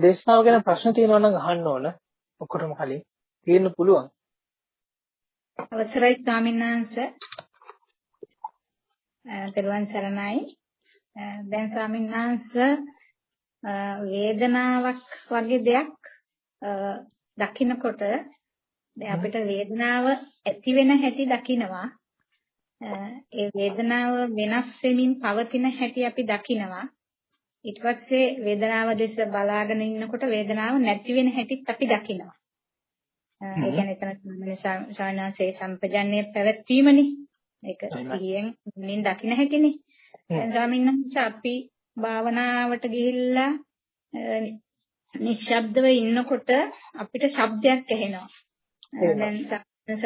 දේශනාව ගැන ප්‍රශ්න තියෙනවා නම් අහන්න ඕන. ඔක්කොටම කලින් තියෙන්න පුළුවන්. අවසරයි ස්වාමීන් වහන්සේ. දරුවන් සරණයි. දැන් ස්වාමීන් වහන්සේ වේදනාවක් වගේ දෙයක් දකින්නකොට දැන් අපිට වේදනාව ඇති වෙන හැටි දකිනවා ඒ වේදනාව වෙනස් වෙමින් පවතින හැටි අපි දකිනවා ඊට පස්සේ වේදනාව දෙස බලාගෙන ඉන්නකොට වේදනාව නැති වෙන හැටිත් අපි දකිනවා. ඒ කියන්නේ එතන ශානාසේ සම්පජන්ණය පැවැත්වීමනේ. ඒක සිහියෙන් මුලින් දකින්න හැටිනේ. දැන් ස්වාමීන් වහන්සේ අපි භාවනාවට ගිහිල්ලා නිශ්ශබ්දව ඉන්නකොට අපිට ශබ්දයක් ඇහෙනවා. දැන්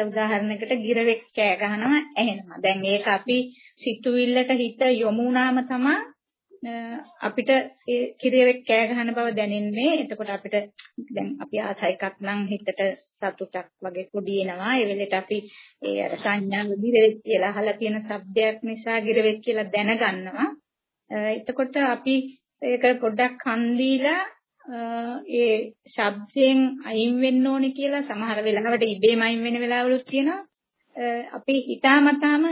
උදාහරණයකට ගිරවෙක් කෑ ගහනවා ඇහෙනවා. දැන් ඒක අපි සිතුවිල්ලට හිත යොමු වුණාම තමයි අපිට ඒ කිරියෙක් කෑ ගහන බව දැනෙන්නේ. එතකොට අපිට දැන් අපි ආස එකක් නම් හිතට සතුටක් වගේ පොඩි එනවා. ඒ වෙලෙට අපි ඒ අර සංඥා ගිරවෙක් කියලා අහලා තියෙන શબ્දයක් නිසා ගිරවෙක් කියලා දැනගන්නවා. එතකොට අපි ඒක පොඩ්ඩක් කන් දීලා ඒ ශබ්දයෙන් අයින් වෙන්න ඕනේ කියලා සමහර වෙලාවට ඉබේම අයින් වෙන වෙලාවලුත් තියෙනවා. අපි හිතාමතාම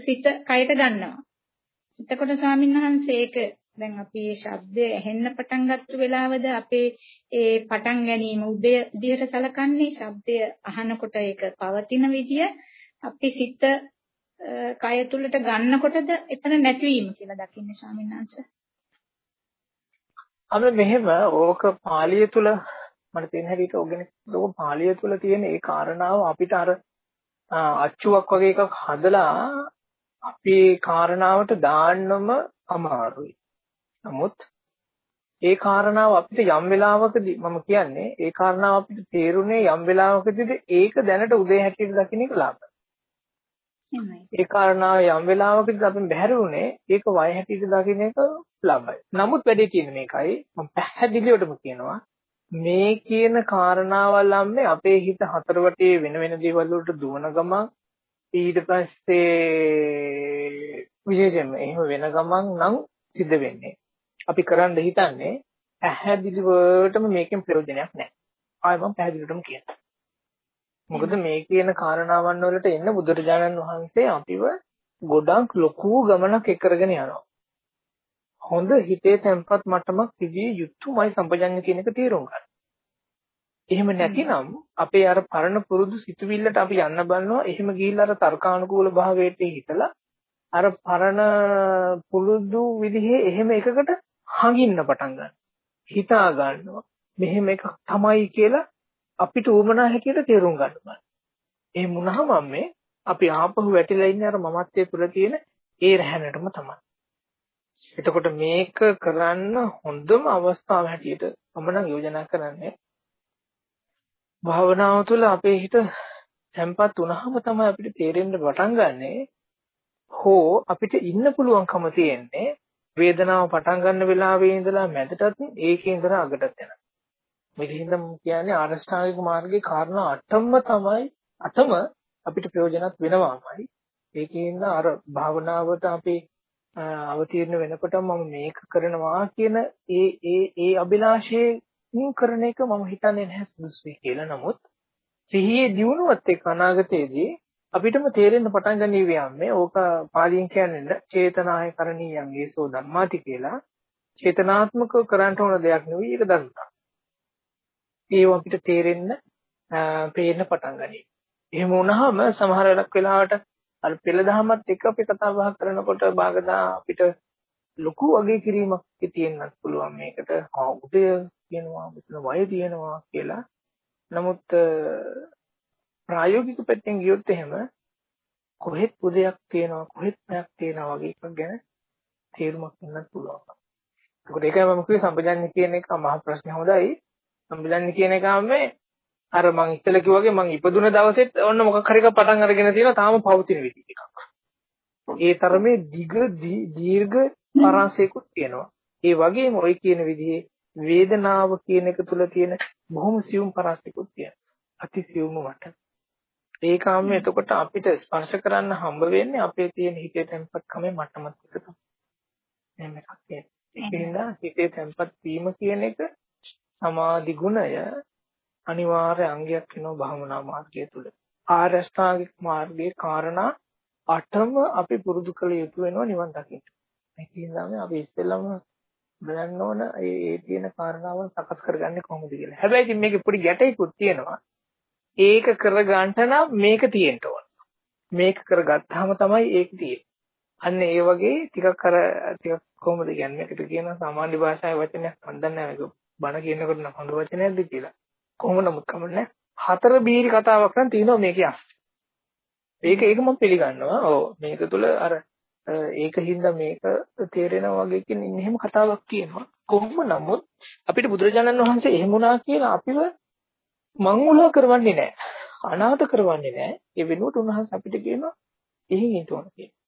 සිත කයට ගන්නවා. එතකොට ස්වාමීන් වහන්සේ ඒක දැන් අපි මේ ශබ්දය ඇහෙන්න පටන් ගත්ත වෙලාවද අපේ ඒ පටන් ගැනීම උදය විදිහට සලකන්නේ ශබ්දය අහනකොට ඒක පවතින විදිය අපි සිත කය තුලට ගන්නකොටද එතන නැතිවීම කියලා දකින්නේ ස්වාමීන් වහන්සේ. අපි මෙහෙම ඕක පාළිය තුල මට තියෙන හැටියට ඕගෙන ඕක පාළිය තුල තියෙන ඒ කාරණාව අපිට අර අච්චුවක් වගේ එකක් හදලා අපේ කාරණාවට දාන්නම අමාරුයි. නමුත් ඒ කාරණාව අපිට යම් වෙලාවකදී මම කියන්නේ ඒ කාරණාව අපිට තේරුනේ යම් වෙලාවකදී ඒක දැනට උදේ හැටියට දකින්න එක ලාභයි. ඒ කාරණාව යම් වෙලාවකදී අපි බැහැර වුණේ ඒක වය හැටියට දකින්න එක ලාභයි. නමුත් වැඩේ තියෙන්නේ මේකයි මම පැහැදිලිවටම කියනවා මේ කියන කාරණාවල් අම්මේ අපේ හිත හතර වටේ වෙන වෙන දේවල් වලට දුවන ගමන් ඊට පස්සේ විශේෂයෙන්ම එහෙම වෙන ගමන් නම් සිද්ධ වෙන්නේ. අපි කරන්න හිතන්නේ පැහැදිලිවටම මේකෙන් ප්‍රයෝජනයක් නැහැ. ආයෙ මම පැහැදිලිවටම කියන්නම්. මොකද මේ කියන කාරණාවන් වලට එන්න බුදුරජාණන් වහන්සේ අපිව ගොඩක් ලොකු ගමනක් එක්කරගෙන යනවා. හොඳ හිතේ තැම්පත් මට්ටමක් තිබිය යුතුමයි සම්පජඤ්ඤ කියන එක තේරුම් ගන්න. එහෙම නැතිනම් අපේ අර පරණ පුරුදු සිතුවිල්ලට අපි යන්න බලනවා එහෙම ගිහිල්ලා අර තර්කානුකූල භාවයට හිතලා අර පරණ පුරුදු විදිහේ එහෙම එකකට හංගින්න පටන් ගන්නවා. හිතා ගන්නවා. මෙහෙම එකක් තමයි කියලා අපිට උවමනා හැටියට තේරුම් ගන්න බෑ. එහෙම වුණාම මේ අපි ආපහු වැටිලා ඉන්නේ අර මමත්වයේ තුල තියෙන ඒ රැහැනටම තමයි. එතකොට මේක කරන්න හොඳම අවස්ථාව හැටියට මම නම් යෝජනා කරන්නේ භාවනාව තුළ අපේ හිත තැම්පත් වුණාම තමයි අපිට තේරෙන්න පටන් ගන්නෙ හෝ අපිට ඉන්න පුළුවන්කම තියෙන්නේ වේදනාව පටන් ගන්න වෙලාවේ ඉඳලා මැදටත් ඒකේ ඉඳලා අගටත් යනවා. මේකෙන්ද කියන්නේ ආරෂ්ඨාංගික මාර්ගයේ කාරණා අටම තමයි අටම අපිට ප්‍රයෝජනවත් වෙනවාමයි. ඒකෙන්ද අර භාවනාවට අපි අවතීර්ණ වෙනකොට මම මේක කරනවා කියන ඒ ඒ ඒ අභිලාෂයේ කරන එක මම හිතන්නේ නැහැ සුදුසුයි කියලා. නමුත් සිහියේ දියුණුවත් එක්ක අනාගතයේදී අපිටම තේරෙන්න පටන් ගනීවි යන්නේ ඕක පාලියෙන් කියන්නේ චේතනාය කරණීයන් ඒසෝ ධම්මාති කියලා. චේතනාත්මකව කරන්න ඕන දෙයක් නෙවෙයි ඒක දන්නවා. ඒව අපිට තේරෙන්න පේන්න පටන් ගනී. එහෙම වුණාම සමහර වෙලාවට අර පෙළ දහමත් එක්ක අපි කතා බහ කරනකොට බාගදා අපිට ලොකු වගේ කිරීමක් තියෙන්නත් පුළුවන් මේකට උදය කියනවා මෙතන වය තියෙනවා කියලා නමුත් ප්‍රායෝගික පැත්තෙන් ගියොත් එහෙම කොහෙත් උදයක් තියෙනවා කොහෙත් පැයක් තියෙනවා වගේ එකක් ගැන තේරුමක් ගන්නත් පුළුවන්. ඒකට ඒකයි මම කිව්වේ සම්පජන්‍ය කියන එක මහ ප්‍රශ්නේ හොඳයි. සම්පජන්‍ය කියන එක මේ අර මං ඉස්සෙල්ලා කිව්වාගේ මං ඉපදුන දවසෙත් ඔන්න මොකක් හරි එකක් පටන් අරගෙන තියෙනවා තාම පවතින විදිහ එකක්. ඒ තරමේ දිග දීර්ඝ පරාසයකුත් තියෙනවා. ඒ වගේම ওই කියන විදිහේ වේදනාව කියන එක තුල තියෙන බොහොම සියුම් පරාසයකුත් තියෙනවා. අති සියුම් වට. ඒකම එතකොට අපිට ස්පර්ශ කරන්න හම්බ වෙන්නේ අපේ තියෙන හිතේ තැම්පත්කමේ මට්ටමත් එක තමයි. එහෙම එකක් තියෙනවා. ඒකින්ද හිතේ තැම්පත් වීම කියන එක සමාධි ගුණය අනිවාර්ය අංගයක් වෙනවා භාවනා මාර්ගය තුළ. ආර්ය අෂ්ටාංගික මාර්ගයේ කාරණා අටම අපි පුරුදු කළ යුතු වෙනවා නිවන් දකින්න. ඒ කියන්නේ අපි ඉස්සෙල්ලම බලන්න ඕන ඒ ඒ තියෙන කාරණාවන් සකස් කරගන්නේ කොහොමද කියලා. හැබැයි ඉතින් මේකේ පොඩි ගැටයකුත් තියෙනවා. ඒක කරගන්න නම් මේක තියෙන්න ඕන. මේක කරගත්තාම තමයි ඒක තියෙන්නේ. අන්න ඒ වගේ ටිකක් අර ටිකක් කොහොමද කියන්නේ මේකට කියන සාමාන්‍ය භාෂාවේ වචනයක් මම දන්නේ නැහැ මේක බණ කියනකොට නම් හොඳ වචනයක්ද කියලා. කොහොම නමුත් කමන්නේ හතර බීරි කතාවක් නම් තියෙනවා මේකේ අස්ති. ඒක ඒක මම පිළිගන්නවා. ඔව් මේක තුල අර ඒකින්ද මේක තේරෙනවා වගේ කියන එහෙම කතාවක් තියෙනවා. කොහොම නමුත් අපිට බුදුරජාණන් වහන්සේ එහෙම වුණා කියලා අපිව මංගුල කරවන්නේ නැහැ. අනාථ කරවන්නේ නැහැ. ඒ වෙනුවට උන්වහන්සේ අපිට කියනවා එහෙන් හිතවන්න කියලා.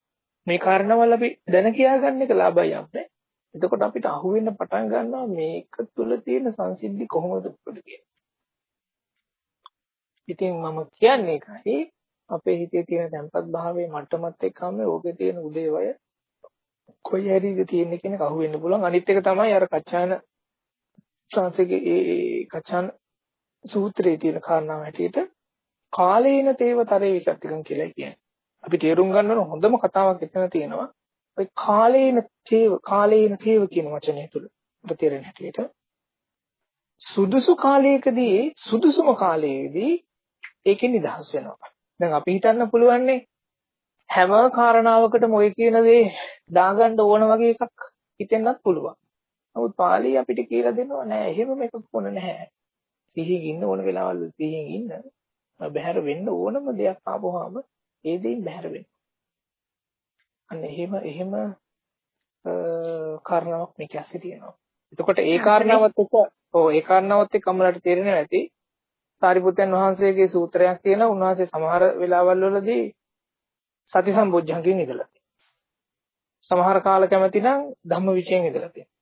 මේ කාරණාවල් අපි දැන කියා ගන්න එක ලාභයි අපේ. එතකොට අපිට අහුවෙන්න පටන් ගන්නවා මේක තුල තියෙන සංසිද්ධි කොහොමද උපද කියලා. ඉතින් මම කියන්නේ ඒකයි අපේ හිතේ තියෙන තැම්පත් භාවයේ මට්ටමත් එක්කම ඕකේ තියෙන උදේවය කොයි හැරිද තියෙන්නේ කියන එක අහුවෙන්න පුළුවන්. අනිත් එක තමයි අර කච්චාන සංසගේ ඒ කච්චාන සූත්‍රයේ තියෙන කාරණාව හැටියට කාලේන තේවතරේ විචක්තිකම් කියලා කියන්නේ. අපි තේරුම් ගන්න ඕන හොඳම කතාවක් එතන තියෙනවා. ඔය කාලේන තේව කාලේන තේව කියන වචනය තුල අපිට තේරෙන හැටියට සුදුසු කාලයකදී සුදුසුම කාලයේදී ඒකෙන් නිදහස් වෙනවා. දැන් අපි හිතන්න පුළුවන්නේ හැම කාරණාවකටම ඔය කියන දේ දාගන්න ඕන වගේ එකක් හිතෙන්නත් පුළුවන්. නමුත් පාළි අපිට කියලා දෙනවා නෑ එහෙම එකක් ඕන නැහැ. සිහියෙන් ඉන්න ඕන වෙලාවල් සිහියෙන් ඉන්න. බහැර වෙන්න ඕනම දෙයක් ආපුවාම ඒ දෙයින් බැහැර වෙනවා. අන්න එහෙම එහෙම කාරණාවක් මේක ඇස්සේ තියෙනවා. එතකොට ඒ කාරණාවත් එක්ක ඔව් ඒ කාරණාවත් එක්ක අමලට තේරෙන්නේ නැති සාරිපුත්යන් වහන්සේගේ සූත්‍රයක් තියෙනවා. උන්වහන්සේ සමහර වෙලාවල් වලදී සති සම්බොජ්ජංගෙන් ඉඳලා සමහර කාල කැමති නම් ධම්මවිචයෙන් ඉඳලා තියෙනවා.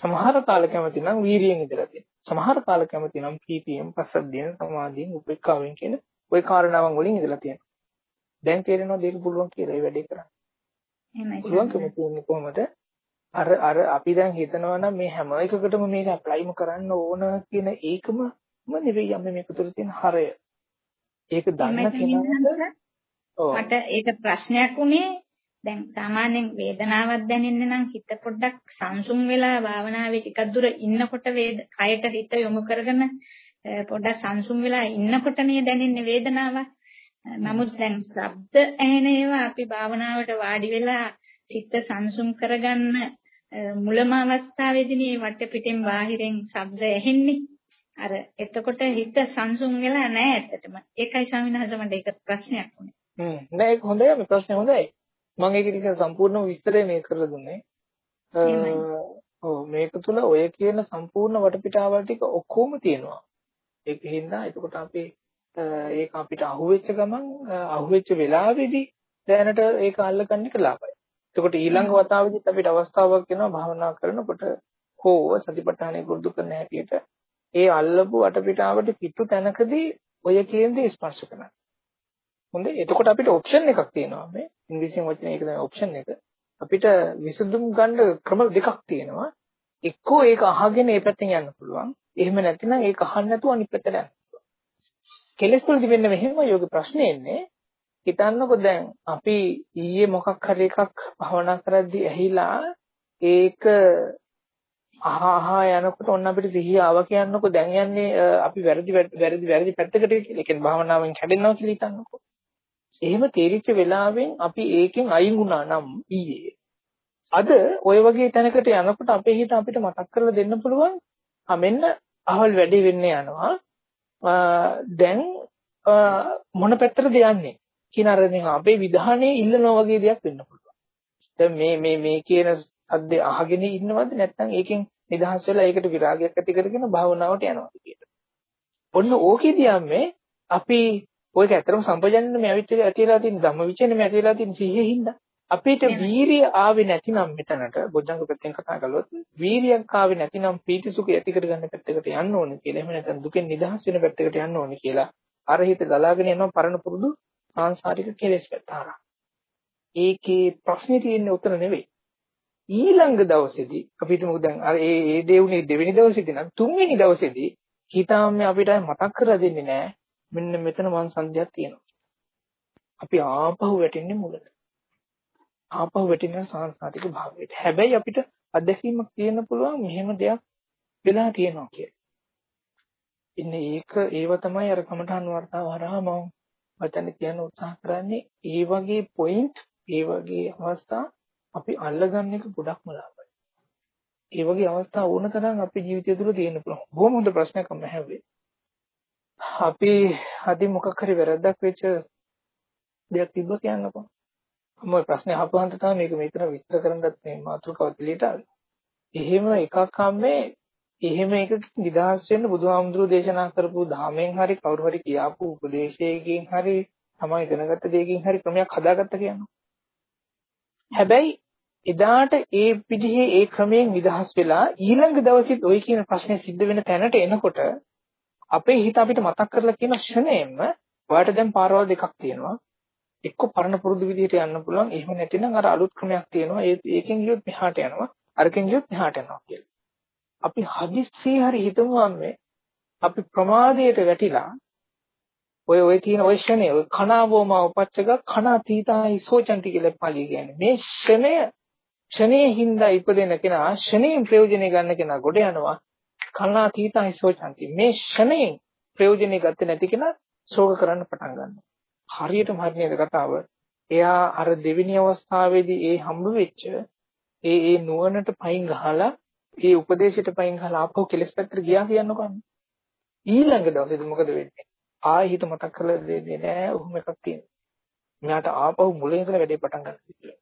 සමහර කාල කැමති නම් වීරියෙන් ඉඳලා තියෙනවා. සමහර කාල කැමති නම් පීතියෙන්, පස්සද්ධියෙන්, සමාධියෙන්, උපේක්ඛාවෙන් කියන ওই කාරණාවන් වලින් ඉඳලා තියෙනවා. දැන් තේරෙනවද ඒක පුළුවන් කියලා ඒ වැඩේ කරන්න. එහෙමයි. පුළුවන්කම තියෙන්නේ කොහොමද? අර අර අපි දැන් හිතනවා නම් මේ හැම එකකටම මේක ඇප්ලයිම කරන්න ඕන කියන ඒකම නෙවෙයි යන්නේ මේක තුළ තියෙන හරය. ඒක දන්න කෙනාට මට ඒක ප්‍රශ්නයක් උනේ දැන් සාමාන්‍යයෙන් වේදනාවක් දැනෙන්න නම් හිත පොඩ්ඩක් සංසුන් වෙලා භාවනාවේ ටිකක් දුර ඉන්නකොට වේද කයට හිත යොමු කරගෙන පොඩ්ඩක් සංසුන් වෙලා ඉන්නකොට නේ දැනෙන්නේ වේදනාවක්. නමුත් දැන් ශබ්ද ඇහෙන ඒවා අපි භාවනාවට වාඩි වෙලා සිත සංසුම් කරගන්න මුලම අවස්ථාවේදී මේ වටපිටින් බාහිරෙන් ශබ්ද ඇහෙන්නේ. අර එතකොට හිත සංසුම් වෙලා නැහැ ඇත්තටම. ඒකයි ස්වාමීන් වහන්සේ මට ඒක ප්‍රශ්නයක් වුණේ. හ්ම් නෑ ඒක හොඳයි මේ ප්‍රශ්නේ හොඳයි. මම ඒක ටික සම්පූර්ණ විස්තරය මේ කරලා දුන්නේ. ඔව් මේක තුල ඔය කියන සම්පූර්ණ වටපිටාවල් ටික ඔක්කොම තියෙනවා. ඒක හින්දා එතකොට අපි ඒක අපිට අහුවෙච්ච ගමන් අහුවෙච්ච වෙලාවේදී දැනට ඒක අල්ලගන්න එක ලාභයි. එතකොට ඊළඟ වතාවෙදිත් අපිට අවස්ථාවක් එනවා භාවනා කරනකොට හෝ සතිපට්ඨානෙ පුරුදු කරන හැටියට ඒ අල්ලපු වටපිටාවට පිටු තැනකදී ඔය කියන දේ ස්පර්ශ කරන්න. හොඳයි. එතකොට අපිට ඔප්ෂන් එකක් තියෙනවා මේ ඉංග්‍රීසියෙන් වචනේ ඒක තමයි ඔප්ෂන් එක. අපිට විසඳුම් ගන්න ක්‍රම දෙකක් තියෙනවා. එක්කෝ ඒක අහගෙන ඒ පැත්තෙන් යන්න පුළුවන්. එහෙම නැත්නම් ඒක අහන්න නැතුව අනිත් පැත්තට යන්න. කෙලෙස් වල තිබෙන්න මෙහෙම යෝග ප්‍රශ්නේ එන්නේ හිතන්නකෝ දැන් අපි ඊයේ මොකක් හරි එකක් භවනා කරද්දී ඇහිලා ඒක අහහා යනකොට ඔන්න අපිට සිහිය ආව කියන්නකෝ දැන් යන්නේ අපි වැරදි වැරදි වැරදි පැත්තකට කියලා. ඒ කියන්නේ භාවනාවෙන් කැඩෙනවා කියලා හිතන්නකෝ. එහෙම තේරිච්ච වෙලාවෙන් අපි ඒකෙන් අයින් වුණා නම් ඊයේ. අද ওই වගේ තැනකට යනකොට අපේ හිත අපිට මතක් කරලා දෙන්න පුළුවන්. ආ මෙන්න අහවල් වැඩි වෙන්න යනවා. දැන් මොන පැත්තටද යන්නේ කියන අර මේ අපේ විධානයේ ඉල්ලනවා වගේ දෙයක් වෙන්න පුළුවන්. දැන් මේ මේ මේ කියන අද්දේ අහගෙන ඉන්නවද නැත්නම් ඒකෙන් නිදහස් වෙලා ඒකට විරාගයක් ඇති කරගෙන භාවනාවට යනවාද කියලා. ඔන්න ඕකෙදී යන්නේ අපි ඔයක ඇත්තටම සම්පජන්න්නේ මේ අවිච්ඡේද ඇතිලා තියෙන ධම්මවිචේනේ මේ ඇතිලා තියෙන සිහියේ හින්දා අපිට වීරිය ආවේ නැතිනම් මෙතනට බොද්ධංග පැත්තෙන් කතා කළොත් වීරියක් ආවේ නැතිනම් පීතිසුඛ ඇති කරගන්න පැත්තකට යන්න ඕනේ කියලා. එහෙම නැත්නම් දුකෙන් නිදහස් වෙන පැත්තකට යන්න ඕනේ කියලා. අර හිත ගලාගෙන යනවා පරණ පුරුදු සාංශාරික කෙලෙස් පැත්ත හරහා. ඒකේ ප්‍රශ්නේ තියෙන්නේ උතන නෙවෙයි. ඊළඟ දවසේදී අපිට මොකද දැන් අර ඒ ඒ දේ උනේ දෙවෙනි දවසේදී නම් තුන්වෙනි දවසේදී හිතාන්නේ අපිට මතක් කරලා දෙන්නේ නැහැ මෙන්න මෙතන මං සංධියක් තියෙනවා. අපි ආපහු වැටෙන්නේ මුලට. ආපහු වැටෙන සංස්කාරික භාවයට. හැබැයි අපිට අත්දැකීමක් තියෙන්න පුළුවන් මෙහෙම දෙයක් වෙලා තියෙනවා කියලා. ඉන්නේ ඒක ඒව තමයි අර කමඨාන් වර්තාව හරහා මම වචන කියන්න උත්සාහ කරන්නේ ඒ වගේ පොයින්ට් ඒ වගේ අවස්ථා අපි අල්ලගන්න එක ගොඩක්ම ලාභයි. ඒ වගේ අවස්ථා ඕන තරම් අපේ ජීවිතය තුළ තියෙන්න පුළුවන්. බොහොම හොඳ ප්‍රශ්නයක් මම ඇහුවේ. අපි අදි මොකක් හරි වැරද්දක් වෙච්ච දෙයක් තිබ්බ කියන්නකෝ. මම ප්‍රශ්නේ අහපුවාන් තමයි මේක මෙතන විස්තර කරන්නත් මේ මාතෘකාව පිළිට ආවේ. එහෙම එකක් හම්බේ එහෙම එකක නිදහස් වෙන්න බුදුහාමුදුරුවෝ දේශනා කරපු ධාමයෙන් හරි කවුරු හරි කියාපු උපදේශයකින් හරි තමයි ඉගෙනගත්ත දෙයකින් හරි ක්‍රමයක් හදාගත්ත කියනවා. හැබැයි එදාට ඒ විදිහේ ඒ ක්‍රමයෙන් නිදහස් වෙලා ඊළඟ දවසෙත් ওই කියන ප්‍රශ්නේ සිද්ධ වෙන තැනට එනකොට අපේ හිත අපිට මතක් කරලා කියන ෂණයෙන්ම ඔයාලට දැන් පාරවල් දෙකක් තියෙනවා. එක්ක පරණ පුරුදු විදිහට යන්න පුළුවන්. එහෙම නැතිනම් අර අලුත් ක්‍රමයක් තියෙනවා. ඒකෙන් ගියොත් මෙහාට යනවා. අරකින් ගියොත් මෙහාට යනවා කියලා. අපි හදිස්සියේ හරි හිතමු අම්මේ අපි ප්‍රමාදයට වැටිලා ඔය ඔය කියන ඔය ෂණේ ඔය කනාවෝම උපච්චක කනා තීතායි සෝචන්ති කියලා පාලිය කියන්නේ මේ ෂණය ෂණයේ හින්දා ඉපදෙන කෙනා ෂණයෙන් ප්‍රයෝජනෙ ගන්න කෙනා ගොඩ යනවා කනා තීතායි සෝචන්ති මේ ෂණයෙන් ප්‍රයෝජනෙ ගත්තේ නැති කෙනා ශෝක කරන්න පටන් ගන්නවා හරියටම හරියද කතාව එයා අර දෙවෙනි අවස්ථාවේදී ඒ හම්බ වෙච්ච ඒ ඒ නුවණට පයින් ගහලා ඒ උපදේශයට පයින් ගහලා ආපහු කෙලස් පැත්තට ගියා කියන්නකෝ. ඊළඟ දවසේදී මොකද වෙන්නේ? ආයෙ හිත මතක් කරලා දෙන්නේ නෑ උහුම එකක් තියෙනවා. මෙයාට ආපහු මුලින් ඉඳලා වැඩේ පටන් ගන්න කියලා.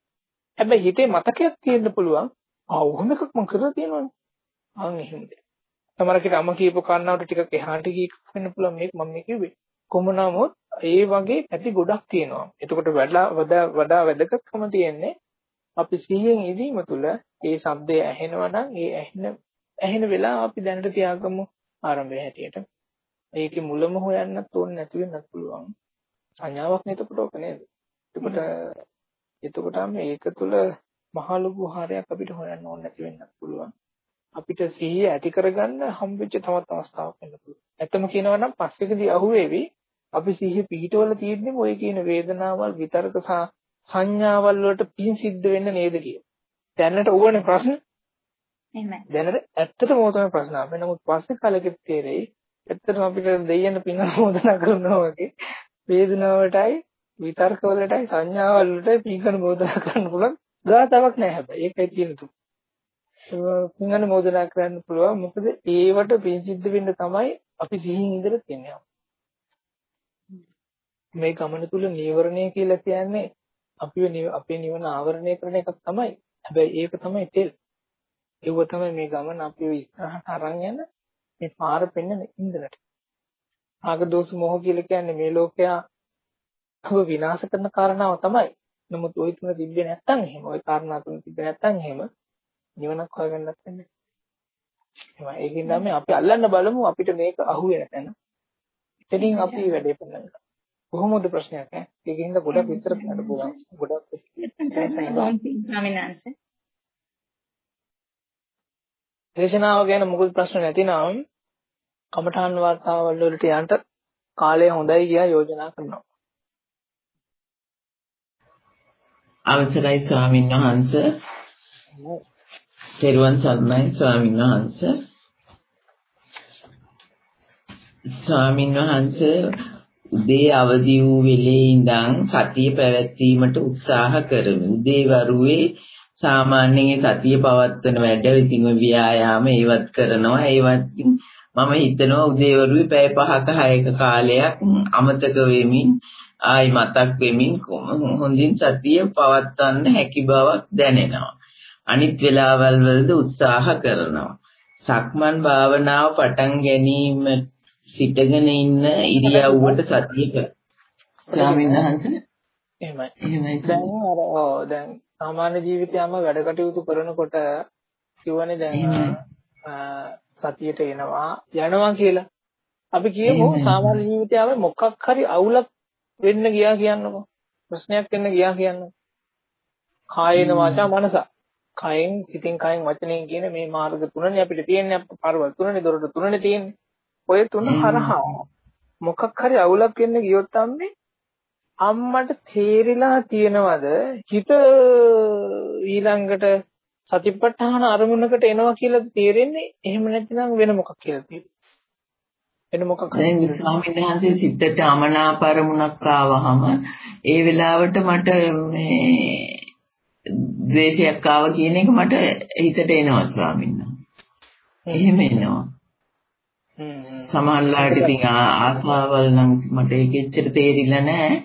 හැබැයි හිතේ මතකයක් තියෙන්න පුළුවන්. ආ උහුම එකක් මම කරලා තියෙනවනේ. අන් එහෙමද. සමහරකට අම කියපු කන්නාවට ටිකක් එහාට ගිහින් වෙන්න පුළුවන් මේක මම මේ කිව්වේ. කොහොම නමුත් ඒ වගේ පැති ගොඩක් තියෙනවා. එතකොට වඩා වඩා වැදගත්කම තියෙන්නේ අපි සිහියෙන් ඉඳීම තුළ ඒ ශබ්දය ඇහෙනවා නම් ඒ ඇහෙන ඇහෙන වෙලාව අපි දැනට තියාගමු ආරම්භය හැටියට. ඒකේ මුලම හොයන්නත් ඕනේ නැති වෙන්නත් පුළුවන්. සංඥාවක් නේද ඔක නේද? එතකොට එතකොට මේක තුළ මහා ලොකු හරයක් අපිට හොයන්න ඕනේ නැති වෙන්නත් පුළුවන්. අපිට සිහිය ඇති කරගන්න හම්බෙච්ච තවත් අවස්ථාවක් වෙන්න පුළුවන්. ඇත්තම කියනවා නම් පස්සේකදී අහුවේවි අපි සිහිය පිහිටවල තියෙන්නේ ඔය කියන වේදනාවල් විතරක සංඥාවල් වලට පින් සිද්ධ වෙන්න නේද කියලා. දැනට ඕනේ ප්‍රශ්න එහෙමයි. දැනට ඇත්තටම ඕන තමයි ප්‍රශ්න අපේ. නමුත් පස්සේ කාලෙකත් තේරෙයි ඇත්තටම අපිට දෙයයන් පින මොදනා කරනවා වගේ වේදනාවටයි විතර්ක වලටයි සංඥාවල් වලටයි පින්කන මොදනා කරන්න පුළුවන්. ගාතාවක් නෑ හැබැයි. ඒකයි තියෙන තුන. පින්කන මොදනා කරන්න පුළුවන්. මොකද ඒවට පින් සිද්ධ වෙන්න තමයි අපි සිහින් ඉඳලා තියන්නේ. මේ ගමන තුල නීවරණය කියලා කියන්නේ අපිව අපේ නිවන ආවරණය කරන එකක් තමයි. හැබැයි ඒක තමයි තෙල්. ඒව තමයි මේ ගමන අපිව ඉස්සරහට අරන් යන මේ පාර පෙන්වන ඉන්ද්‍රට. ආග දෝෂ මොහ කියලා කියන්නේ මේ ලෝකයා ඔබ විනාශ කරන කාරණාව තමයි. නමුත් ওই තුන තිබ්බේ නැත්තම් එහෙම ওই කාරණා තුන තිබ්බේ නැත්තම් එහෙම නිවනක් හොයාගන්නත් වෙන්නේ. එහෙනම් ඒකින් තමයි අපි අල්ලන්න බලමු අපිට මේක අහුවේ නැතන. එතනින් අපි වැඩේ පෙන්වන්න. කොහොමද ප්‍රශ්නයක් ඈ ඒකින්ද ගොඩක් විස්තර කරන්න පුළුවන් ගොඩක් ස්වාමීන් වහන්සේ දේශනාව ගැන මොකද ප්‍රශ්න නැතිනම් කමඨාන් වාර්තාවල් වලට යන්න කාලය හොඳයි කියලා යෝජනා කරනවා අවසරයි ස්වාමීන් වහන්ස තෙරුවන් සරණයි ස්වාමීන් වහන්ස ස්වාමීන් වහන්ස උදේ අවදි වූ වෙලේ ඉඳන් සතිය පැවැත්වීමට උත්සාහ කරමි. උදේ වරුවේ සාමාන්‍යයෙන් සතිය පවත්වන වැඩ ඉතින් ඔය ව්‍යායාම ඒවත් කරනවා. ඒවත් මම හිතනවා උදේ වරුවේ පැය 5ක 6ක කාලයක් අමතක වෙමින් ආයි මතක් වෙමින් හොඳින් සතිය පවත්වන්න හැකි බවක් දැනෙනවා. අනිත් වෙලාවල් වලද උත්සාහ කරනවා. සක්මන් භාවනාව පටන් ගැනීම සිටගෙන ඉන්න ඉරියව්වට සතිය කර. ස්වාමීන් වහන්සේ එහෙමයි. එහෙමයි. දැන් අර ඔව් දැන් සාමාන්‍ය ජීවිතයම වැඩ කටයුතු කරනකොට කියවනේ දැන් සතියට එනවා යනවා කියලා. අපි කියමු සාමාන්‍ය ජීවිතයම මොකක් හරි අවුලක් වෙන්න ගියා කියන්නකො. ප්‍රශ්නයක් වෙන්න ගියා කියන්නකො. කායේන වාචා මනස. කයෙන් සිතින් කයෙන් වචනයෙන් කියන මේ මාර්ග තුනනේ අපිට තියෙන්නේ අපේ පරවල් තුනනේ දොරට තුනනේ තියෙන්නේ. ඔය තුන හරහා මොකක් හරි අවුලක් වෙන්න ගියොත් අම්මේ අම්මට තේරිලා තියෙනවද හිත ඊළඟට සතිපට්ඨාන අරමුණකට එනවා කියලා තේරෙන්නේ එහෙම නැත්නම් වෙන මොකක් කියලා තියෙන්නේ වෙන මොකක් දැන් ස්වාමීන් වහන්සේ සිතට අමනාප අරමුණක් ආවහම ඒ වෙලාවට මට මේ ද්වේෂයක් ආව කියන එක මට හිතට එනවා ස්වාමීන් වහන්සේ. එහෙම එනවා. සමහරවිට ඉතින් ආසාවල් නම් මට ඒක එච්චර තේරිලා නැහැ.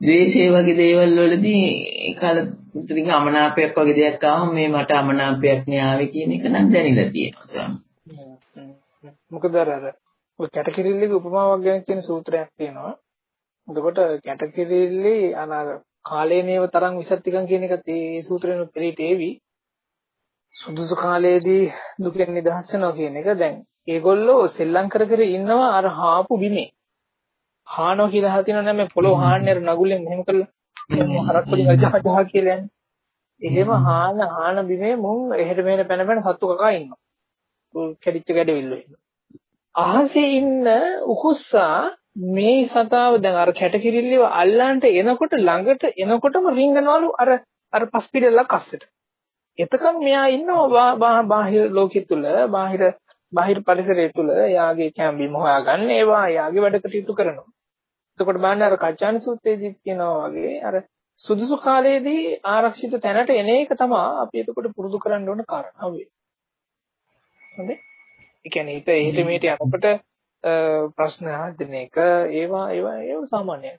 ද්වේෂය වගේ දේවල් වලදී කල ඉතින් අමනාපයක් වගේ දෙයක් ආවම මේ මට අමනාපයක් නේ ආවේ කියන එක නම් දැනෙලා තියෙනවා ස්වාමී. මොකද අර ඔය කැටකිරිල්ලේ උපමාවක් ගැන කියන සූත්‍රයක් තියෙනවා. එතකොට කැටකිරිල්ලේ අනාර කාලේ නේව තරම් විසත්තිකම් කියන එකත් ඒ සූත්‍රයෙන් පිළිට ඒවි සුදුසු කාලයේදී දුකෙන් නිදහස් වෙනවා කියන එක. දැන් ඒගොල්ලෝ සෙල්ලම් කර කර ඉන්නවා අර හාපු බිමේ. හානෝ කියලා හතිනව නම් මේ පොළොව හාන්නේ අර නගුලෙන් මෙහෙම කරලා. එහෙම හරක් වලින් අජහජහ කියලා යන්නේ. එහෙම හාන හාන බිමේ මුන් එහෙට මෙහෙට පැන පැන සත්තු කකා ඉන්නවා. කැඩිච්ච ගැඩවිල්ල එහෙම අහසේ ඉන්න උකුස්සා මේ සතාව දැන් අර කැටකිරිල්ලව අල්ලන්ට එනකොට ළඟට එනකොටම රිංගනවලු අර අර පස්පිඩල්ලක් අස්සට. එතකන් මෙයා ඉන්නවා බාහිර ලෝකෙ තුල බාහිර බාහිර පරිසරය තුල යාගේ කැම්බිම හොයාගන්න ඒවා යාගේ වැඩ කටයුතු කරනවා. එතකොට බලන්න අර කච්චාන සූත්‍රයේදී කියනවා වගේ අර සුදුසු කාලයේදී ආරක්ෂිත තැනට එන එක තමයි අපි එතකොට පුරුදු කරන්න ඕන කාරණාව වෙන්නේ. හොඳේ? ඒ කියන්නේ හිත එහෙට මෙහෙට යනකොට ප්‍රශ්න හදන එක ඒවා ඒවා ඒව සාමාන්‍යයි.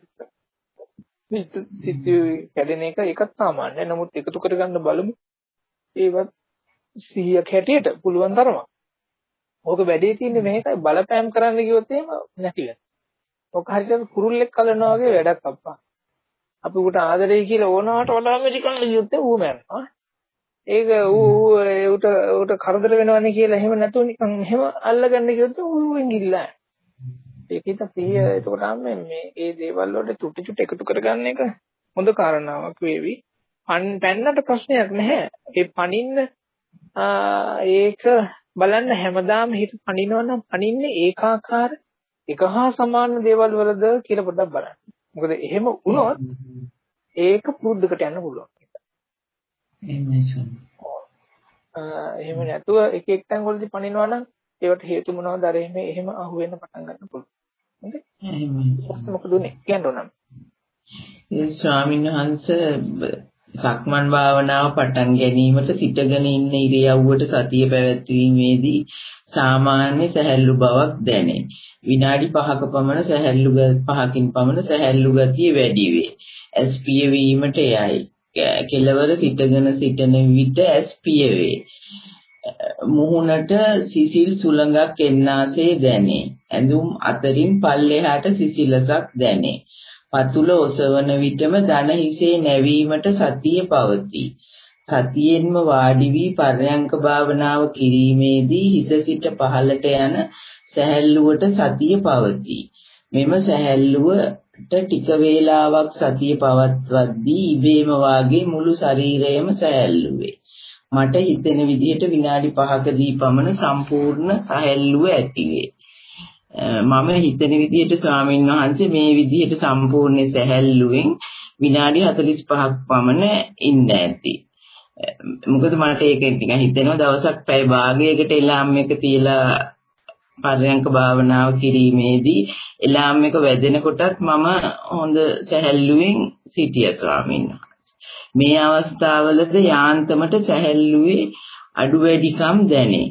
සිද්ධි කැඩෙන එක ඒකත් සාමාන්‍යයි. නමුත් එකතු කරගන්න බලමු. ඒවත් සිහියක් හැටියට පුළුවන් තරමක්. ඕක වැඩේ තියෙන්නේ මේකයි බලපෑම් කරන්න ගියොත් එහෙම නැති වෙනවා. ඔක හරියට කුරුල්ලෙක් කලනවා වගේ වැඩක් අප්පා. අපි උකට ආදරේ කියලා ඕනවට වඩා මෙඩි කන්න ගියොත් ඌ මැරෙනවා. ඒක ඌ ඌට ඌට කරදර වෙනවනේ කියලා එහෙම නැතුව නිකන් එහෙම අල්ලගන්න කිව්වොත් ඌෙන් ගිල්ලා. ඒකිට සිහිය එතකොට මේ මේ ඒ දේවල් වලට චුටි චුටි එකතු කරගන්න එක හොඳ කාරණාවක් වේවි. පන්නට ප්‍රශ්නයක් නැහැ. ඒ පනින්න ඒක බලන්න හැමදාම හිත පනිනවා නම් පනින්නේ ඒකාකාර එක හා සමාන දේවල් වලද කියලා පොඩ්ඩක් බලන්න. මොකද එහෙම වුණොත් ඒක පුරුද්දකට යන්න පුළුවන්. එහෙම නැතුව එක එක තැන් වලදී පනිනවා නම් ඒවට හේතු මොනවද අර එහෙම එහෙම අහු වෙන්න පටන් ගන්න පුළුවන්. හොඳයි. එහෙමයි. මොකද උනේ කියන්න ඕන. ඒ ස්වාමීන් වහන්සේ සක්මන් භාවනාව පටන් ගැනීමට සිටගෙන ඉන්න ඉරියව්වට සතිය පැවැත්වීමේදී සාමාන්‍ය සැහැල්ලු බවක් දැනේ. විනාඩි 5ක පමණ සැහැල්ලු 5කින් පමණ සැහැල්ලු ගතිය වැඩි වේ. ස්පිය වීමට යයි. කෙලවර සිටගෙන සිටන විට ස්පිය වේ. මුහුණට සිසිල් සුළඟක් එන්නාසේ දැනේ. ඇඳුම් අතරින් පල්ලෙහාට සිසිලසක් දැනේ. පතුල ඔසවන විටම දන හිසේ නැවීමට සතිය පවතී. සතියෙන්ම වාඩි වී පර්යංක භාවනාව කිරීමේදී හිස සිට පහළට යන සැහැල්ලුවට සතිය පවතී. මෙම සැහැල්ලුවට ටික වේලාවක් සතිය පවත්වද්දී ඉබේම වාගේ මුළු ශරීරයම සැහැල්ලු වේ. මට හිතෙන විදිහට විනාඩි 5කදී පමණ සම්පූර්ණ සැහැල්ලුව ඇති වේ. මම හිතන විදිහට ස්වාමීන් වහන්සේ මේ විදිහට සම්පූර්ණ සැහැල්ලුවෙන් විනාඩි 45ක් පමණ ඉන්න ඇති. මොකද මට ඒක නිකන් හිතෙනවා දවසක් පැය භාගයකට එලාම් එක තියලා පරයන්ක භාවනාව කිරීමේදී එලාම් එක වැදෙන කොටත් මම හොඳ සැහැල්ලුවෙන් සිටියා ස්වාමීන් මේ අවස්ථාවලද යාන්තමට සැහැල්ලුවේ අඩු වැඩිකම් දැනේ.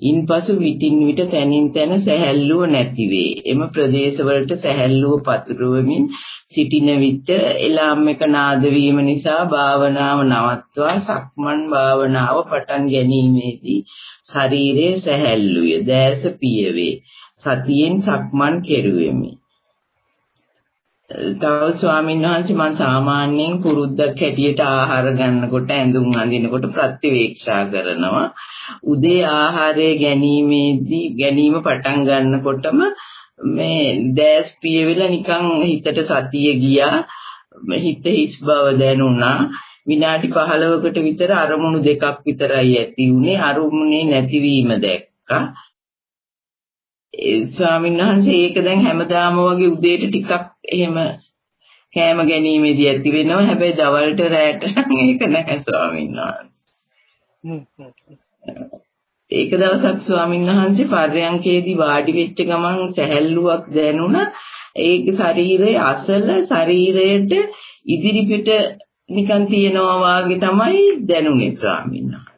ඉන්පසු විටින් විට තනින් තන සැහැල්ලුව නැති වේ. එම ප්‍රදේශවලට සැහැල්ලුව පතුරවමින් සිටින විට එලාම් එක නාද වීම නිසා භාවනාව නවත්වා සක්මන් භාවනාව පටන් ගැනීමේදී ශරීරයේ සැහැල්ලුය දැස පියවේ. සතියෙන් සක්මන් කෙරුවෙමි. තව ස්වාමීන් වහන්සේ මම සාමාන්‍යයෙන් පුරුද්දක් හැටියට ආහාර ගන්නකොට ඇඳුම් අඳිනකොට ප්‍රතිවේක්ෂා කරනවා. උදේ ආහාරය ගැනීමේදී ගැනීම පටන් ගන්නකොටම මේ දැස් පියවිලා නිකන් හිතට සතිය ගියා. හිත හිස් බව දැනුණා. විනාඩි 15කට විතර අරමුණු දෙකක් විතරයි ඇති උනේ අරමුණේ නැතිවීම දැක්කා. ඒ ස්වාමීන් වහන්සේ ඒක දැන් හැමදාම වගේ උදේට ටිකක් එහෙම කෑම ගැනීමේදී ඇති වෙනවා. හැබැයි දවල්ට රැට ඒක නැහැ ස්වාමීන් වහන්සේ. ඒක දවසක් ස්වාමීන් වහන්සේ පර්යංකේදී වාඩි වෙච්ච ගමන් සැහැල්ලුවක් දැනුණා. ඒක ශරීරයේ අසල ශරීරයට ඉදිරිපිට නිකන් තියනවා වාගේ තමයි දැනුනේ ස්වාමීන් වහන්සේ.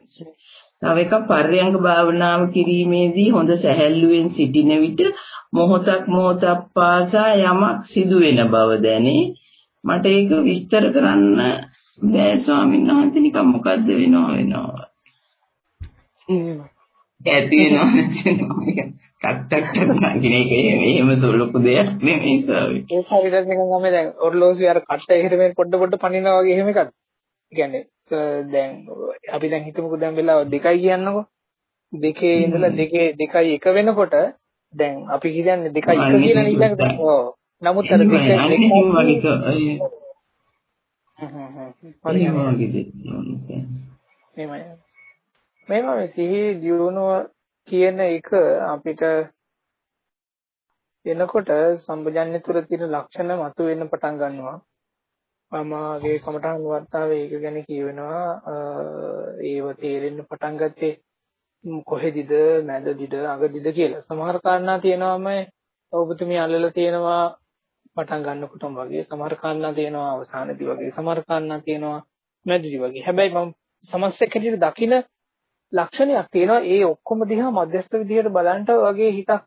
තව එක පර්යංක භාවනාව කිරීමේදී හොඳ සැහැල්ලුවෙන් සිටින විට මොහොතක් මොහොතක් පාසා යමක් සිදු වෙන බව දැනේ. මට ඒක විස්තර කරන්න බෑ ස්වාමීන් වහන්සේ නිකන් මොකද්ද වෙනව වෙනව. ඇති වෙනවා ටක් ටක් ටක් නගින එක එහෙම සුළුපු දෙයක් නෙමෙයි සාවි. ඒක හරියට නිකන් අපි දැන් ඔර්ලෝසි අර කට්ට එහෙට මෙහෙට පොඩ පොඩ පනිනවා වගේ එහෙම එකක්. කියන්නේ දැන් අපි දැන් හිතමුකෝ දැන් වෙලාව දෙකයි කියන්නකෝ. දෙකේ ඉඳලා දෙකේ දෙකයි එක වෙනකොට දැන් අපි කියන්නේ දෙකයි එක කියලා නේද? ඔව්. නමුත් අර දෙකේ එහෙමයි. මේවා මේ සිහි දියුණුව කියන එක අපිට එනකොට සම්පජන්‍ය තුර තියෙන ලක්ෂණ මතුවෙන්න පටන් ගන්නවා. මමගේ කමඨාන් වර්තාවේ ඒක ගැන කියවෙනවා ඒව තේරෙන්න පටන් ගත්තේ කොහෙදිද මැදදිද අගදිද කියලා. සමහර කාරණා තියෙනවාම ඔබතුමිය අල්ලලා තියෙනවා පටන් ගන්නකොටම වගේ සමහර කාරණා තියෙනවා අවසානයේදී වගේ සමහර කාරණා තියෙනවා මැදදී වගේ. හැබැයි මම සමස්තයක් හැටියට දකින ලක්ෂණයක් තියෙනවා ඒ ඔක්කොම දිහා මධ්‍යස්ථ විදිහට බලන්ට වගේ හිතක්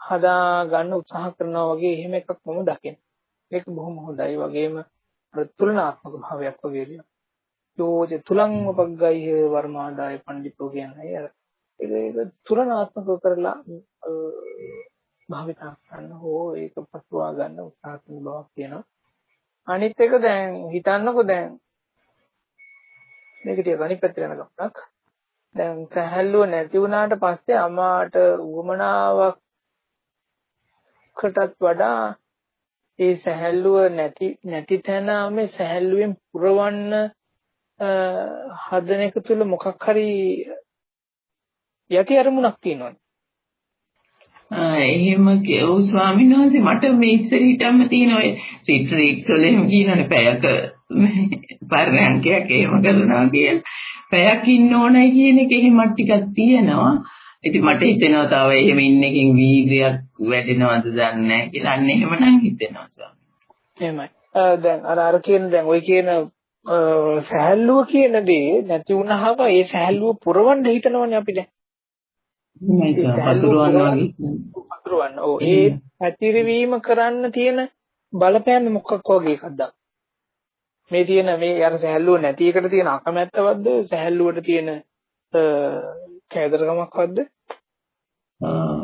හදා ගන්න උත්සාහ කරනවා වගේ එහෙම එකක් මම දකිනවා. ඒක බොහොම හොඳයි වගේම තුලනාත්මක භාවයක් වගේ දෙයක්. යෝජ තුලං උපග්ගය වර්මාදාය පඬිතෝ කියන්නේ අර ඒක තුලනාත්මක කරලා භාවිතා කරන්න හෝ ඒක පසුවා ගන්න උත්සාහ කරන බවක් තියෙනවා. අනිත් එක දැන් හිතන්නකෝ දැන් මේක ටික අනිත් පැත්තට යන ගමනක්. දැන් සැහැල්ලුව නැති වුණාට පස්සේ අම්මාට උවමනාවකටත් වඩා ඒ සැහැල්ලුව නැති නැති තැන මේ සැහැල්ලුවෙන් පුරවන්න හදන එක තුල මොකක් හරි යටි අරමුණක් තියෙනවා. එහෙම ඔව් ස්වාමීන් වහන්සේ මට මේ ඉස්සර හිටම්ම තියෙන ඔය රිට්‍රීට්ස් වල එහෙම කියනවනේ පැයක පරණකයක් එහෙම කරනවා කියලා. පැයක් ඉන්න ඕනයි කියන එක එහෙම ටිකක් තියෙනවා. ඉතින් මට හිතෙනවා තව එහෙම ඉන්න එකෙන් වීර්යයක් වැඩෙනවද දන්නේ නැහැ කියලා. අන්න එහෙමනම් හිතෙනවා ස්වාමීන්. එහෙමයි. දැන් අර අර කියන දැන් ওই කියන සහැල්ලුව කියන දේ නැති වුණාම ඒ සහැල්ලුව පුරවන්න හිතනවනේ අපි දැන්. පතුරවන්න වගේ. ඒ පැතිරවීම කරන්න තියෙන බලපෑම මොකක් වගේ එකක්ද? මේ තියෙන මේ අර සහැල්ලුව නැති එකට තියෙන අකමැත්තවත්ද සහැල්ලුවට තියෙන කෑදරකමක්වත්ද?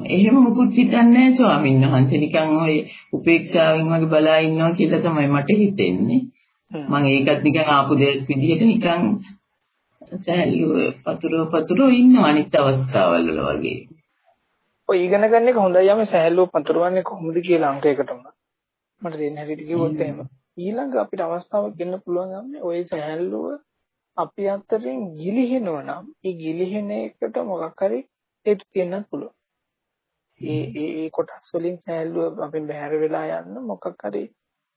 එහෙම මුකුත් හිතන්නේ නැහැ ස්වාමීන් වහන්සේ. නිකන් ඔය උපේක්ෂාවෙන් වගේ බලා ඉන්නවා කියලා තමයි මට හිතෙන්නේ. මම ඒකත් නිකන් ආපු දෙයක් විදිහට නිකන් සහැල්ලුව පතුරව පතුරව ඉන්නවා අනිත් අවස්ථාවල් වල වගේ. ඔය ඉගෙන ගන්න එක හොඳයි යම සහැල්ලුව පතුරවන්නේ කොහොමද කියලා අංකයකටම මට දෙන්න හැටියට කිව්වොත් එහෙම. ඊළඟ අපිට අවස්ථාවක් දෙන්න පුළුවන් යන්නේ ওই සහැල්ලුව අපි අතරින් ගිලිහෙනවා නම් ඒ ගිලිහෙන එකට මොකක් හරි හේතු තියෙන්නත් පුළුවන්. ඒ ඒ ඒ කොටස් වලින් සහැල්ලුව අපෙන් බැහැර වෙලා යන්න මොකක් හරි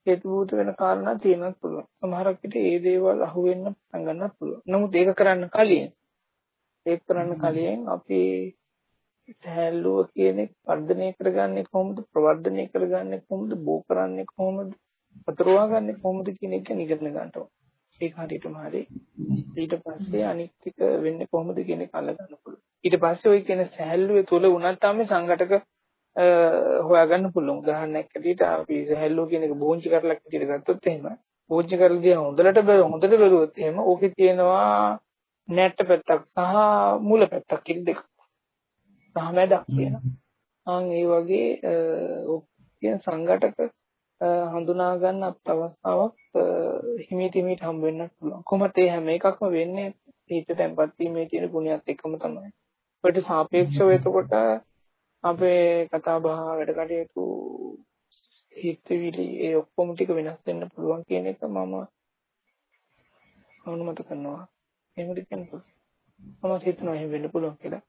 හේතුභූත වෙන කාරණා තියෙන්නත් පුළුවන්. සමහරක් විට ඒ දේවල් අහුවෙන්න පටන් ගන්නත් පුළුවන්. නමුත් ඒක කරන්න කලින් ඒක කරන්න කලින් අපි සහැල්ලුව කියන එක වර්ධනය කරගන්නේ කොහොමද ප්‍රවර්ධනය කරගන්නේ කොහොමද බෝ කරන්නේ කොහොමද පතරවා ගන්න කොහොමද කියන එක ඉගෙන ගන්න ඕනේ. ඒක හරියටම හරි. ඊට පස්සේ අනිත් එක වෙන්නේ කොහොමද කියන එක අල්ලගන්න පුළුවන්. ඊට පස්සේ ওই කියන සහැල්ලුවේ තුල වුණත් තමයි සංඝටක හොයාගන්න පුළුවන්. උදාහරණයක් ඇටියට අපි සහැල්ලුව කියන එක බෝංචි කරලක් ඇටියට ගත්තොත් එහෙම බෝංචි කරලා දිහා හොඳට හොඳට බැලුවොත් එහෙම ඕකේ තියෙනවා නැට්ට පැත්තක් සහ මූල පැත්තක් කියලා දෙකක්. සහ මැදක් තියෙනවා. ආන් ඒ වගේ කියන සංඝටක හඳුනා ගන්න අවස්ථාවක් හිමීට හිමීට හම්බ වෙන්නත් පුළුවන්. කොහොමද ඒ හැම එකක්ම වෙන්නේ හිත තැම්පත් වීමේ තියෙන ගුණයත් එක්කම තමයි. ඒකට සාපේක්ෂව එතකොට අපේ කතා බහ වැඩ කටයුතු හිතවිලි ඒ ඔක්කොම ටික වෙනස් වෙන්න පුළුවන් කියන එක මම අනුමත කරනවා. එහෙමද කියන්න පුළුවන්. මම හිතනවා එහෙම වෙන්න පුළුවන් කියලා.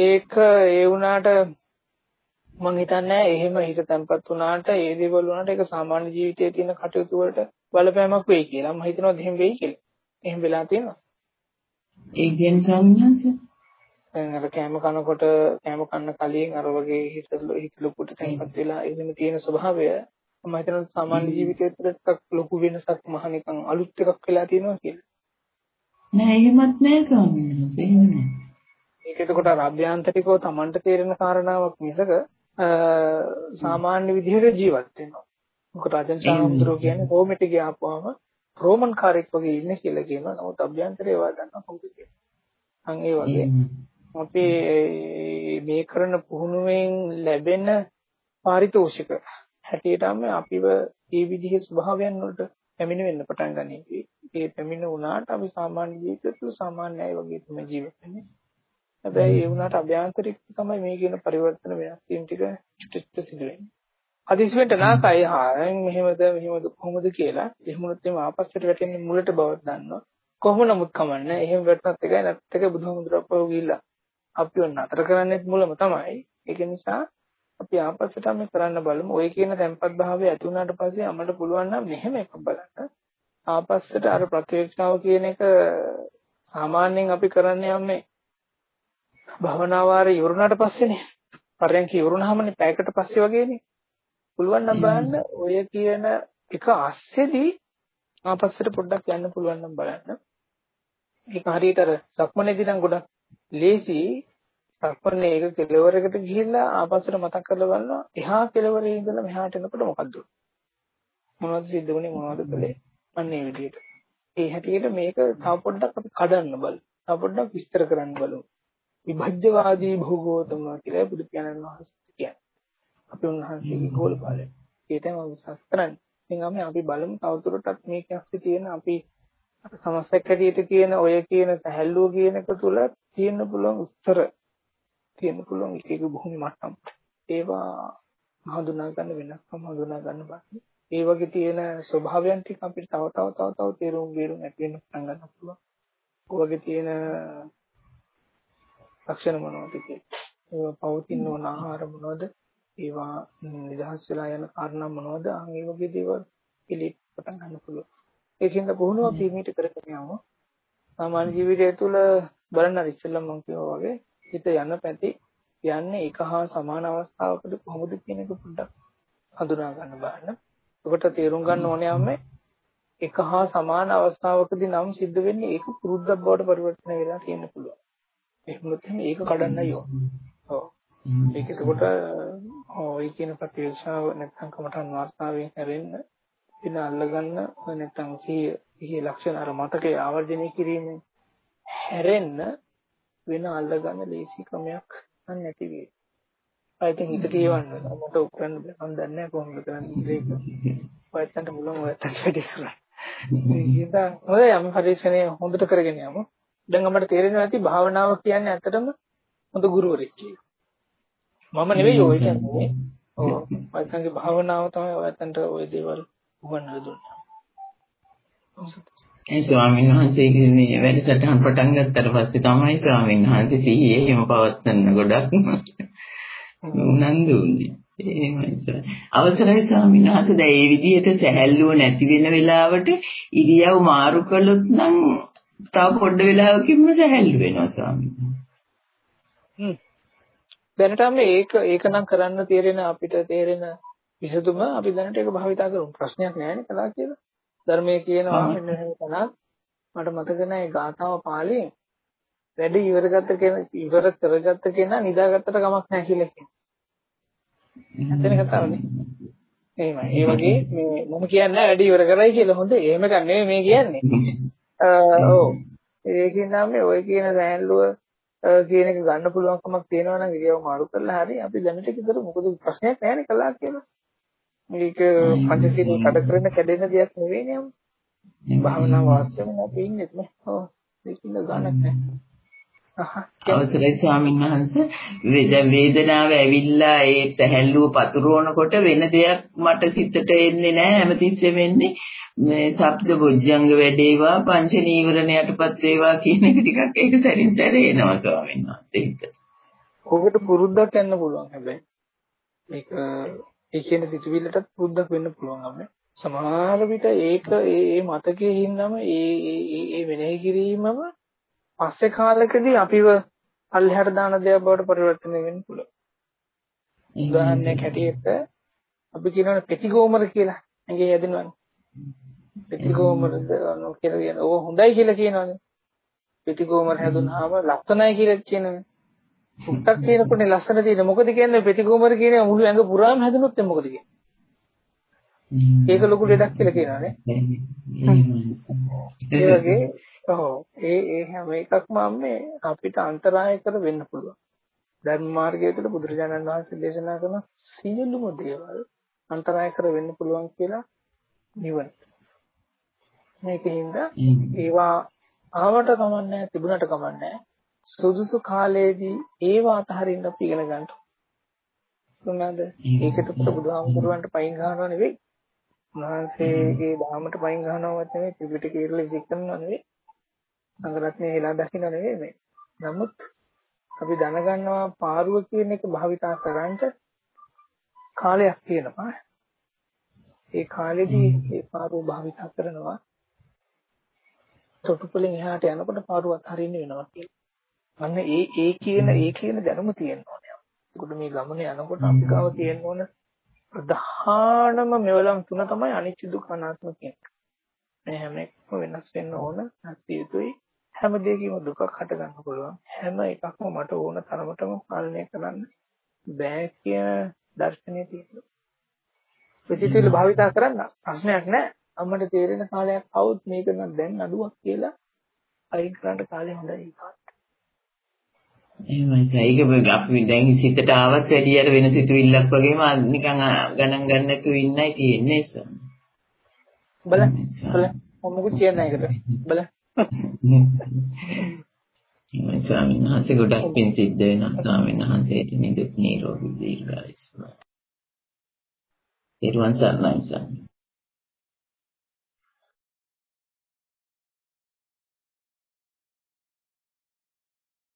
ඒක ඒ වුණාට මම හිතන්නේ එහෙම හිත තැම්පත් වුණාට ඒ දේවල් වුණාට ඒක සාමාන්‍ය ජීවිතයේ තියෙන කටයුතු වලට බලපෑමක් වෙයි කියලා. මම හිතනවා එහෙම වෙයි කියලා. එහෙම වෙලා තියෙනවා. ඒ කියන්නේ වහන්සේ දැන් අර කෑම කනකොට කෑම කන්න කලින් අර වගේ හිතලු හිතලු කොට තැම්පත් වෙලා එහෙම තියෙන ස්වභාවය මම හිතනවා සාමාන්‍ය ජීවිතයේ ටිකක් ලොකු වෙනසක් මහ නිකන් අලුත් එකක් වෙලා තියෙනවා කියලා. නෑ එහෙමත් නෑ ස්වාමීන් වහන්සේ. එහෙම නෑ. ඒක එතකොට අර අභ්‍යන්තරිකව Tamanට තේරෙන කාරණාවක් මිසක සාමාන්‍ය විදිහට ජීවත් වෙනවා. මොකද රාජන් ශාමතුරෝ කියන්නේ රෝමෙට ගියාපුවාම රෝමන් කාරෙක් වගේ ඉන්නේ කියලා කියනවා. නමුත් අභ්‍යන්තරේ වදන්න කොහොමද කියලා. අන් ඒ වගේ අපි මේ කරන පුහුණුවෙන් ලැබෙන පාරිතෝෂික හැටියටම අපිව මේ විදිහේ ස්වභාවයන් වලට පැමිණ වෙන්න පටන් ගනී. ඒ පැමිණ වුණාට අපි සාමාන්‍ය ජීවිතවල සාමාන්‍ය අය වගේ තමයි ජීවත් වෙන්නේ. හැබැයි ඒ වුණාට අභ්‍යන්තරික තමයි මේ කියන පරිවර්තන වෙනස් වීම ටික චුට්ට සිදු වෙන්නේ. අදිස්වෙන්ට නාකයි හායන් මෙහෙමද මෙහෙමද කොහොමද කියලා එහෙමනොත් එම ආපස්සට වැටෙන්නේ මුලට බවක් දන්නවා. කොහොම නමුත් කමන්නේ. එහෙම වැටුණත් එකයි නැත් එක බුදුහාමුදුරුවෝ ගිහිල්ලා අපි ඔන්න අතර කරන්නේ මුලම තමයි. ඒක නිසා අපි ආපස්සට මේ කරන්න බලමු. ඔය කියන tempat භාවය ඇති වුණාට පස්සේ අපිට පුළුවන් නම් මෙහෙම එකක් බලන්න. ආපස්සට අර ප්‍රතිවේක්ෂාව කියන එක සාමාන්‍යයෙන් අපි කරන්නේ යන්නේ භවනා වාරේ ඉවරුණාට පස්සේනේ. පරයන්ක ඉවරුණාමනේ පැයකට පස්සේ වගේනේ. පුළුවන් නම් බලන්න ඔය කියන එක අස්සේදී ආපස්සට පොඩ්ඩක් යන්න පුළුවන් නම් බලන්න. ඒක හරියට අර සක්මනේදී නම් ගොඩක් ලේසි. සක්මනේ ඒක කෙලවරකට ගිහිල්ලා ආපස්සට මතක් කරලා බලනවා. එහා කෙලවරේ ඉඳලා මෙහාට එනකොට මොකද්ද? මොනවද සිද්ධ වුනේ? මොනවද කළේ? අන්න ඒ විදිහට. ඒ හැටියට මේක තව පොඩ්ඩක් අපි කඩන්න බලමු. තව පොඩ්ඩක් විස්තර කරන්න බලමු. විභජ්‍යවාදී භෝගෝතම කියලා බුදු පියාණන් වහන්සේ කියන්නේ. අපි උන්වහන්සේගේ ගෝලපාලය ඒ තමයි උසස් කරන්නේ. ඉතින් අපි බලමු තවදුරටත් මේක ඇස්සේ තියෙන අපි සමස්තයක් හැටියට කියන ඔය කියන සැහැල්ලුව කියන එක තුල තියෙන්න පුළුවන් උත්තර. තියෙන්න පුළුවන් එක එක භූමි මට්ටම්. ඒවා හඳුනා ගන්න වෙනස්කම් හඳුනා ගන්න බෑ ඒ වගේ තියෙන ස්වභාවයන් ටික අපිට තව තව තව තව තේරුම් බේරුම් ඇති වෙන්න පටන් ගන්න පුළුවන්. ඔය වගේ තියෙන ලක්ෂණ මොනවද කියලා. පවතින ඕන ආහාර මොනවද? ඒවා නිදහස් වෙලා යන කාරණා මොනවද? අන් ඒ වගේ දේවල් පිළිප පටන් ගන්න පුළුවන්. ඒකින්ද පුහුණුව පිළිමිට කරගෙන යමු. සාමාන්‍ය ජීවිතය තුළ බලන්න අර ඉස්සෙල්ලම මම කිව්වා වගේ හිත යන පැති යන්නේ එක හා සමාන අවස්ථාවකද කොහොමද කියන එක පොඩ්ඩක් හඳුනා ගන්න බලන්න. ඔකට තේරුම් ගන්න ඕනේ යන්නේ එක හා සමාන අවස්ථාවකදී නම් සිද්ධ වෙන්නේ ඒක පුරුද්දක් බවට පරිවර්තනය වෙලා තියෙන්න පුළුවන්. එහෙම නැත්නම් ඒක කඩන්නයි ඕන. ඔව්. ඒක එතකොට ඔය කියන ප්‍රතිවේක්ෂාව නැත්නම් කමටන් වාර්තාවෙන් හැරෙන්න වෙන අල්ලගන්න නැත්නම් සිහිය සිහිය ලක්ෂණ අර මතකයේ ආවර්ජනය කිරීමෙන් හැරෙන්න වෙන අල්ලගන්න ලේසි ක්‍රමයක් නැති වෙයි. ආයෙත් හිත කියවන්න මට උකරන්න බෑ මම දන්නේ නැහැ කොහොමද කරන්නේ ඒක. ඔයත්තන්ට මුලම ඔයත්තන්ට වැඩි කරා. ඒක හොඳයි යම් පරිශ්‍රණය හොඳට කරගෙන යමු. දැන් අපිට තේරෙනවා ඇති භාවනාව කියන්නේ ඇත්තටම හොඳ ගුරුවරෙක් කියලා. මම නෙවෙයි ඔය කියන්නේ. ඔව් ඔයත්තන්ගේ භාවනාව තමයි ඔයත්තන්ට ওই දේවල් උගන්වලා දුන්නා. ඒ ස්වාමීන් වහන්සේගේ මේ වැඩසටහන් පටන් ගත්තට පස්සේ තමයි ස්වාමීන් වහන්සේ සිහියේ එහෙම පවත්වන්න ගොඩක් උනන්දු වුනේ. එහෙමයි. අවසරයි ස්වාමීන් වහන්සේ දැන් මේ විදිහට සැහැල්ලුව නැති වෙන වෙලාවට ඉරියව් මාරු කළොත් නම් තව පොඩ්ඩ වෙලාවකින්ම සැහැල්ලු වෙනවා ස්වාමීන්. දැනටම මේක ඒක නම් කරන්න තේරෙන අපිට තේරෙන විසඳුම අපි දැනට ඒක භාවිතා කරමු. ප්‍රශ්නයක් නැහැ කතා කියලා. ධර්මයේ කියනවා මෙන්න මෙහෙම තනක් මට මතක නැහැ ගාථාව පාළියෙන් වැඩ ඉවරගත්ත කෙනා ඉවර කරගත්ත කෙනා නිදාගත්තට කමක් නැහැ කියලා කියනවා. ඇත්තනේ කතාවනේ. එහෙමයි. ඒ වගේ මේ මම කියන්නේ වැඩ ඉවර කරයි කියලා හොඳ එහෙම එකක් නෙමෙයි මේ කියන්නේ. ඔව්. ඒකින් නම් මේ ඔය කියන සෑහලුව කියන එක ගන්න පුළුවන්කමක් තියෙනවා නම් ඒකව මාරු කරලා හරි අපි දැනට කිතර මොකද ප්‍රශ්නයක් නැහැ නේ කළා කියලා. මේක පංචශීල කඩ කරන කැඩෙන දෙයක් නෙවෙයි නේම. භාවනා වාස්යම අපි ඉන්නේ නේ. ඔව්. ඒකින්ද ගන්නක් නැහැ. අවසරයි ස්වාමීන් වහන්සේ දැන් වේදනාව ඇවිල්ලා ඒ සැහැල්ලුව පතුරවනකොට වෙන දෙයක් මට සිතට එන්නේ නැහැ හැමතිස්සෙම එන්නේ මේ ශබ්ද බොජ්ජංග වැඩේවා පංච නීවරණ යටපත් වේවා කියන එක ටිකක් ඒක සැරින් සැරේ එනවා ස්වාමීන් වහන්සේ හිත. ඔකට පුරුද්දක් යන්න පුළුවන් හැබැයි. මේක ඒ කියන සිතුවිල්ලටත් පුරුද්දක් වෙන්න පුළුවන් අපේ. සමහර විට ඒක ඒ මතකයේ හින්දාම ඒ ඒ ඒ වෙනෙහි කිරීමම පස්සේ කාලෙකදී අපිව අල්ලහැට දාන දෙයක් බවට පරිවර්තනය වෙන්න පුළුවන්. උදාහරණයක් හැටියට අපි කියනවා පෙතිගෝමර කියලා. ඇඟේ හැදෙනවනේ. පෙතිගෝමරද අනෝ කියලා කියන. ඕක හොඳයි කියලා කියනවානේ. පෙතිගෝමර හැදුනහම ලස්සනයි කියලා කියනවා. පුට්ටක් කියනකොටනේ ලස්සන තියෙන. මොකද කියන්නේ පෙතිගෝමර කියන මුළු ඇඟ පුරාම හැදුනොත් මොකද කියන්නේ? ඒක ලොකු ලෙඩක් කියලා කියනවානේ. ඒ වගේ ඔව් ඒ ඒ හැම එකක්ම අම්මේ අපිට අන්තරාය කර වෙන්න පුළුවන්. ධර්ම මාර්ගය තුළ බුදුරජාණන් වහන්සේ දේශනා කරන සියලුම දේවල් අන්තරාය කර වෙන්න පුළුවන් කියලා නිවන. මේකින්ද ඒවා ආවට කමන්නේ තිබුණට කමන්නේ සුදුසු කාලයේදී ඒවා අතහරින්න අපි ඉගෙන ගන්න. මොනවාද? ඒකට බුදුහාමුදුරුවන්ට පයින් ගන්නව නෙවෙයි. උන්වහන්සේගේ ධාමයට පයින් ගන්නවවත් නෙවෙයි ත්‍රිපිටකය කියලා විසික් කරනව නෙවෙයි සංගරත්නය හෙලා දකින්න නෙවෙයි මේ. නමුත් අපි දැනගන්නවා පාරුව කියන එක භාවිතා කරන්නට කාලයක් තියෙනවා. ඒ කාලෙදී ඒ පාරුව භාවිතා කරනවා. තොටුපළෙන් එහාට යනකොට පාරුව අත්හරින්න වෙනවා කියලා. අන්න ඒ ඒ කියන ඒ කියන දැනුම තියෙන්න ඕනේ. ඒකට මේ ගමන යනකොට අපි ගාව තියෙන්න ඕන ප්‍රධානම මෙවලම් තුන තමයි අනිත්‍ය දුක්ඛ අනාත්ම කියන්නේ. මේ හැම එකම වෙනස් වෙන්න ඕන නැති යුතුයි. හැම දෙයකම දුකක් හට ගන්න පුළුවන්. හැම එකක්ම මට ඕන තරමටම පාලනය කරන්න බෑ කියන දර්ශනය තියෙනවා. විසිතුල භාවිතා කරන්න ප්‍රශ්නයක් නැහැ. අම්මට තේරෙන කාලයක් આવුත් මේක නම් දැන් අඩුවක් කියලා අයින් කරන්න කාලේ හොඳයි ඒකත්. එහෙමයි ඒක අපි දැන් සිතට ආවත් වැඩි අර වෙන සිතුවිල්ලක් වගේම නිකන් ගණන් ගන්න නැතුව ඉන්නයි තියෙන්නේ සම්. බලන්න බලන්න මොමුත් කියන්නේ ඒකට බලන්න. එහෙමයි ස්වාමීන් වහන්සේ ගොඩක් පින් සිද්ධ වෙනවා ස්වාමීන් වහන්සේට නිදුක් නිරෝගී දීර්ඝායුෂ. ඊට වන්සර්ණයි ස්වාමීන්